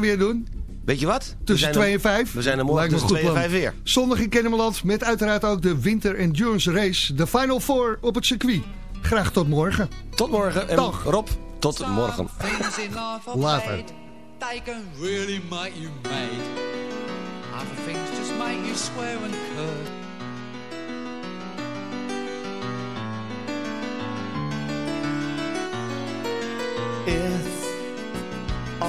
weer doen? Weet je wat? Tussen 2 en 5. We zijn er morgen tussen 2 en 5 weer. Zondag in Kennemerland met uiteraard ook de Winter Endurance Race. De Final Four op het circuit. Graag tot morgen. Tot morgen. En Dag. Rob, tot morgen. Later. They can really make you mad. Other things just make you swear and curse. It's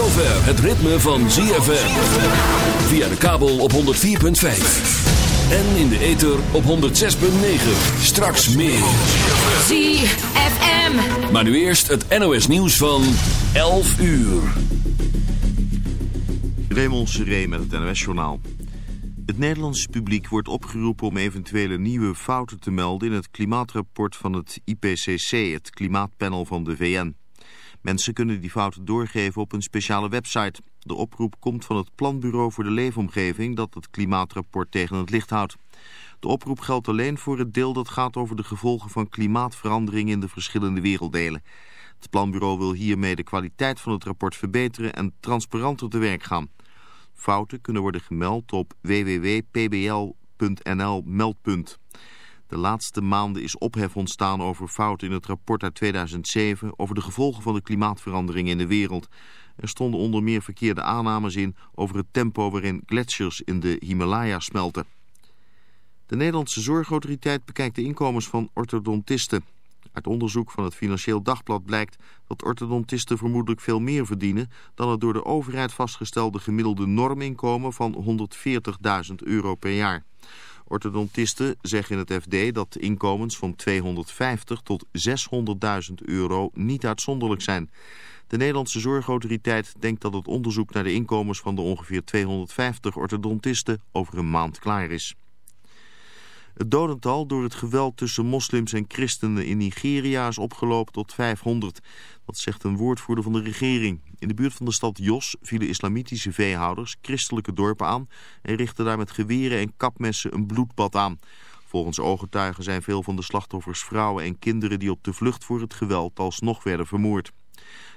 Zover het ritme van ZFM. Via de kabel op 104.5. En in de ether op 106.9. Straks meer. ZFM. Maar nu eerst het NOS nieuws van 11 uur. Raymond Seré met het NOS-journaal. Het Nederlandse publiek wordt opgeroepen om eventuele nieuwe fouten te melden... in het klimaatrapport van het IPCC, het klimaatpanel van de VN. Mensen kunnen die fouten doorgeven op een speciale website. De oproep komt van het Planbureau voor de Leefomgeving... dat het klimaatrapport tegen het licht houdt. De oproep geldt alleen voor het deel dat gaat over de gevolgen van klimaatverandering... in de verschillende werelddelen. Het planbureau wil hiermee de kwaliteit van het rapport verbeteren... en transparanter te werk gaan. Fouten kunnen worden gemeld op www.pbl.nl meldpunt. De laatste maanden is ophef ontstaan over fouten in het rapport uit 2007 over de gevolgen van de klimaatverandering in de wereld. Er stonden onder meer verkeerde aannames in over het tempo waarin gletsjers in de Himalaya smelten. De Nederlandse Zorgautoriteit bekijkt de inkomens van orthodontisten. Uit onderzoek van het Financieel Dagblad blijkt dat orthodontisten vermoedelijk veel meer verdienen dan het door de overheid vastgestelde gemiddelde norminkomen van 140.000 euro per jaar. Orthodontisten zeggen in het FD dat inkomens van 250 tot 600.000 euro niet uitzonderlijk zijn. De Nederlandse Zorgautoriteit denkt dat het onderzoek naar de inkomens van de ongeveer 250 orthodontisten over een maand klaar is. Het dodental door het geweld tussen moslims en christenen in Nigeria is opgelopen tot 500. Dat zegt een woordvoerder van de regering. In de buurt van de stad Jos vielen islamitische veehouders christelijke dorpen aan... en richtten daar met geweren en kapmessen een bloedbad aan. Volgens ooggetuigen zijn veel van de slachtoffers vrouwen en kinderen... die op de vlucht voor het geweld alsnog werden vermoord.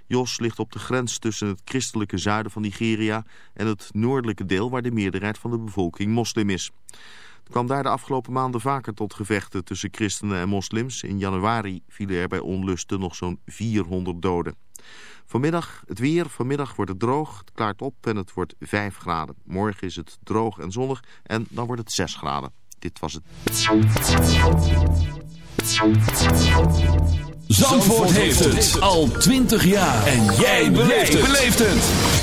Jos ligt op de grens tussen het christelijke zuiden van Nigeria... en het noordelijke deel waar de meerderheid van de bevolking moslim is. Het kwam daar de afgelopen maanden vaker tot gevechten tussen christenen en moslims. In januari vielen er bij onlusten nog zo'n 400 doden. Vanmiddag het weer, vanmiddag wordt het droog, het klaart op en het wordt 5 graden. Morgen is het droog en zonnig en dan wordt het 6 graden. Dit was het. Zandvoort heeft het al 20 jaar. En jij beleeft het.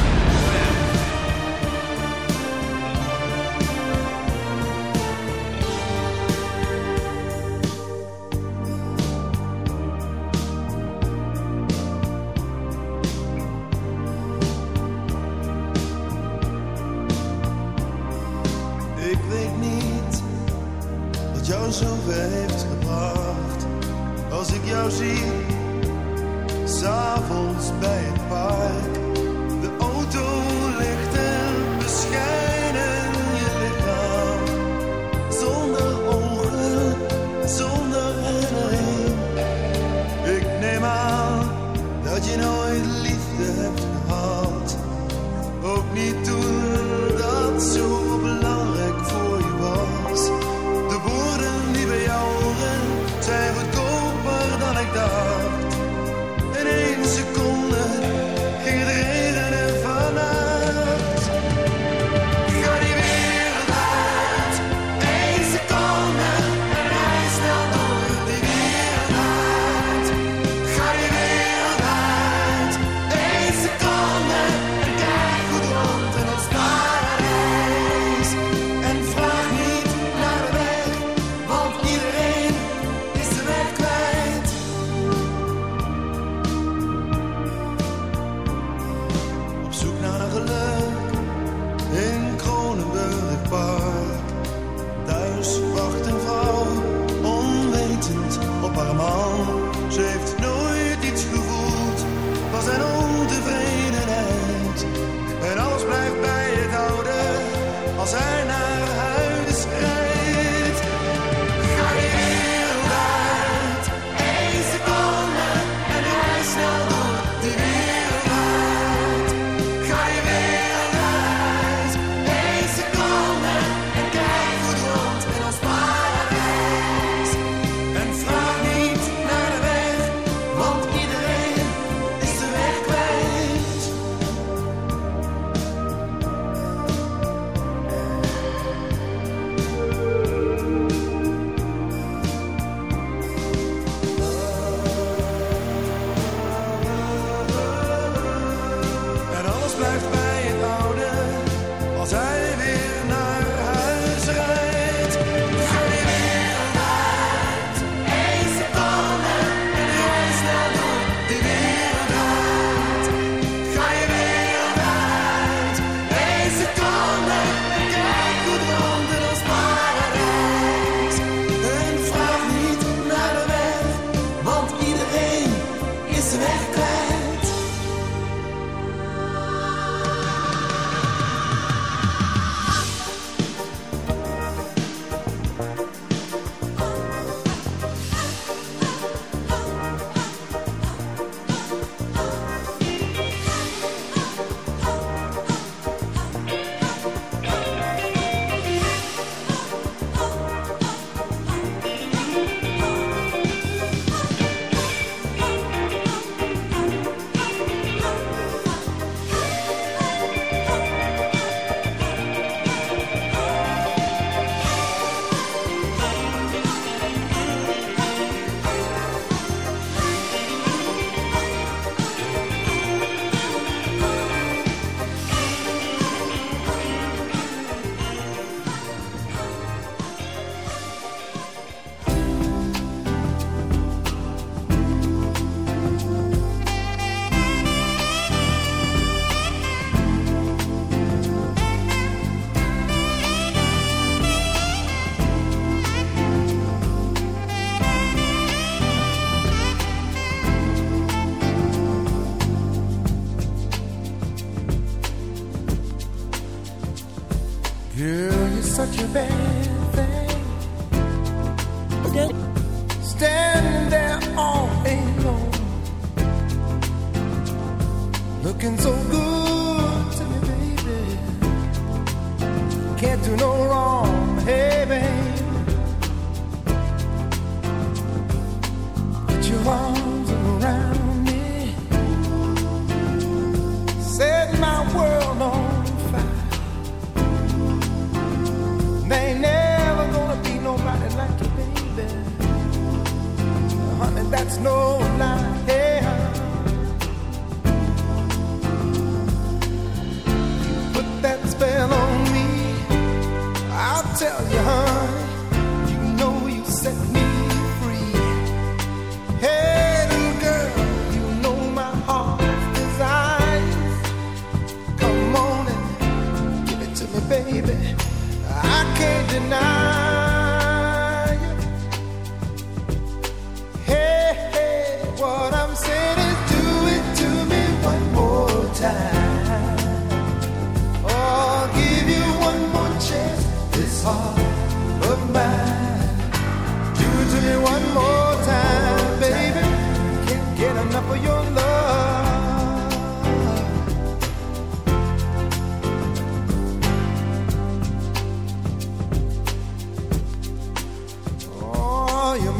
weet niet wat jou zo heeft gebracht. Als ik jou zie, s'avonds bij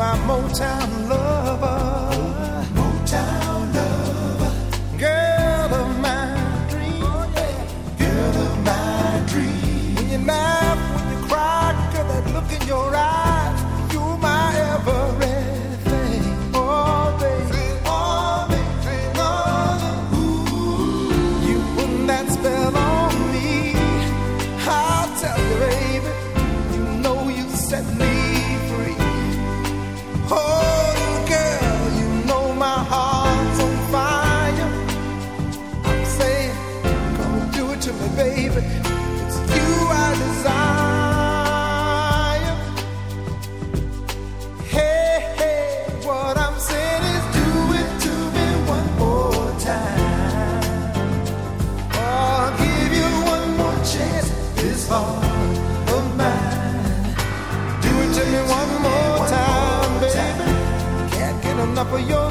my Motown lover. Can't get enough of your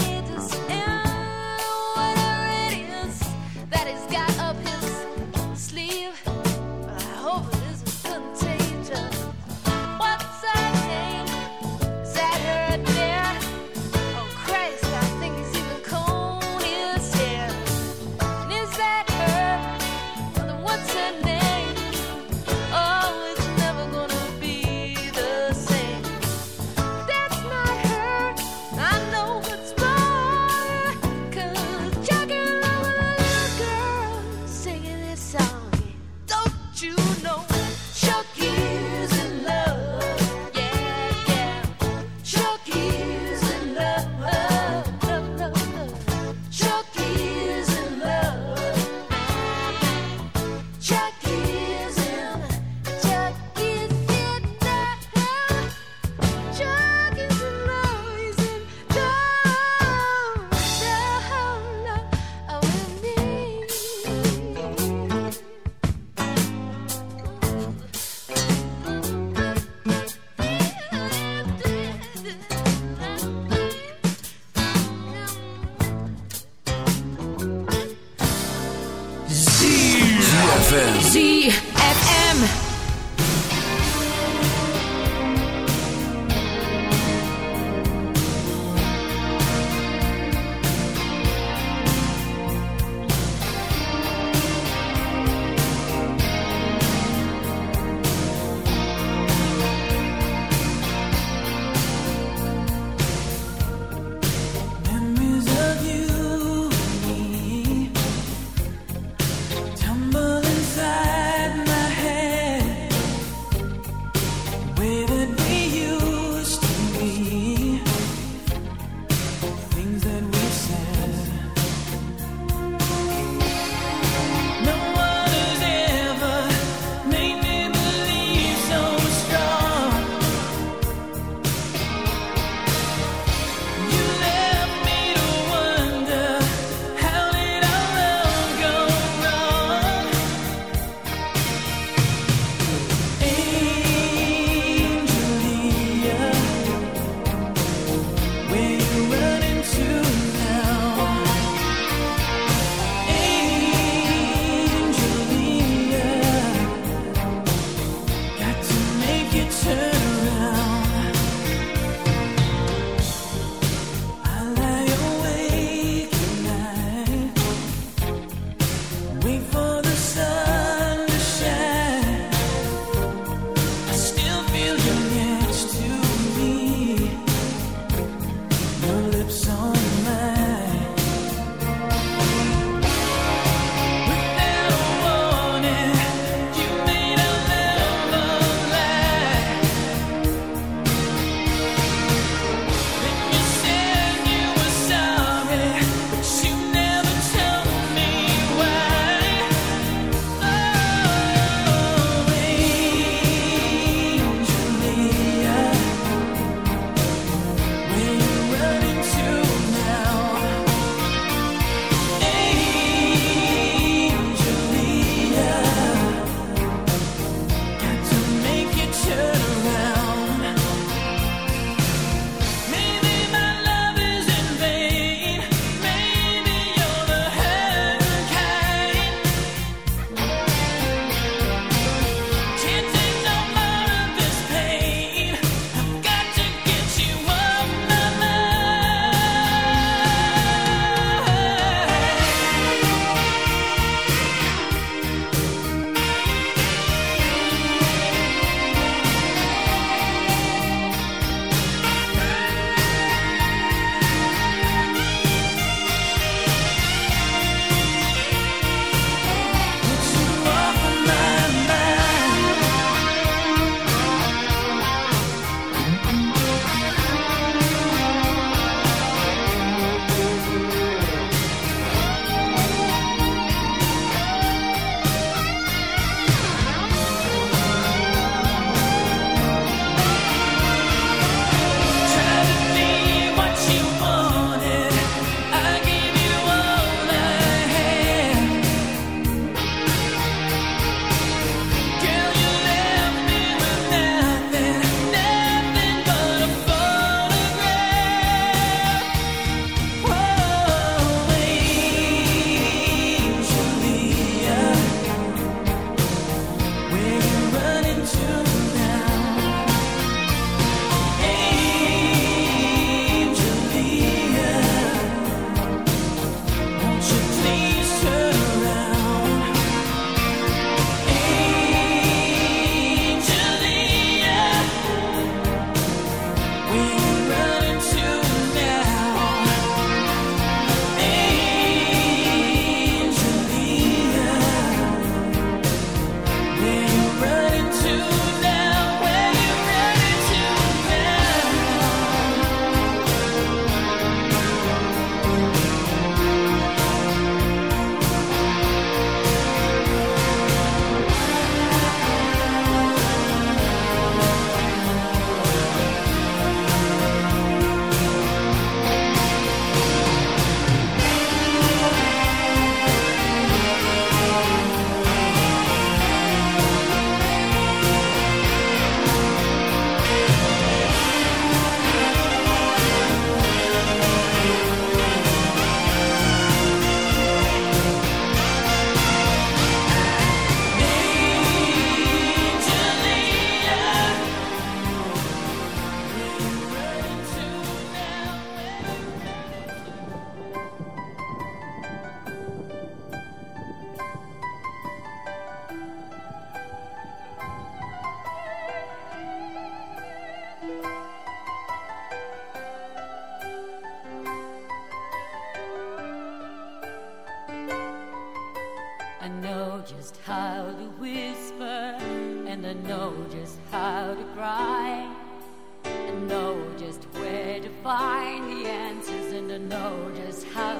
ZFM. find the answers and to know just how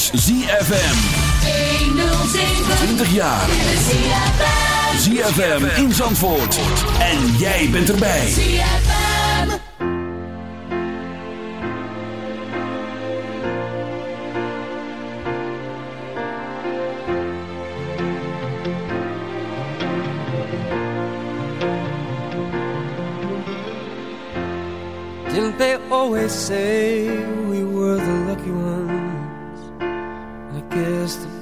is ZFM. 20 jaar. ZFM in Zandvoort. En jij bent erbij. ZFM. Didn't they always say we were the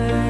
me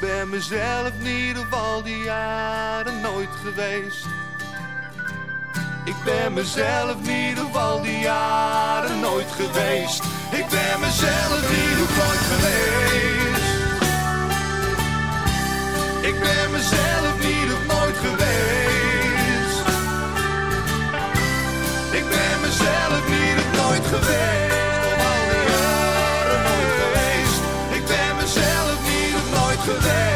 Ik ben mezelf niet ieder al die jaren nooit geweest. Ik ben mezelf niet ieder al die jaren nooit geweest. Ik ben mezelf niet op nooit geweest. Ik ben mezelf niet of nooit geweest. Ik ben mezelf niet of nooit geweest. to them.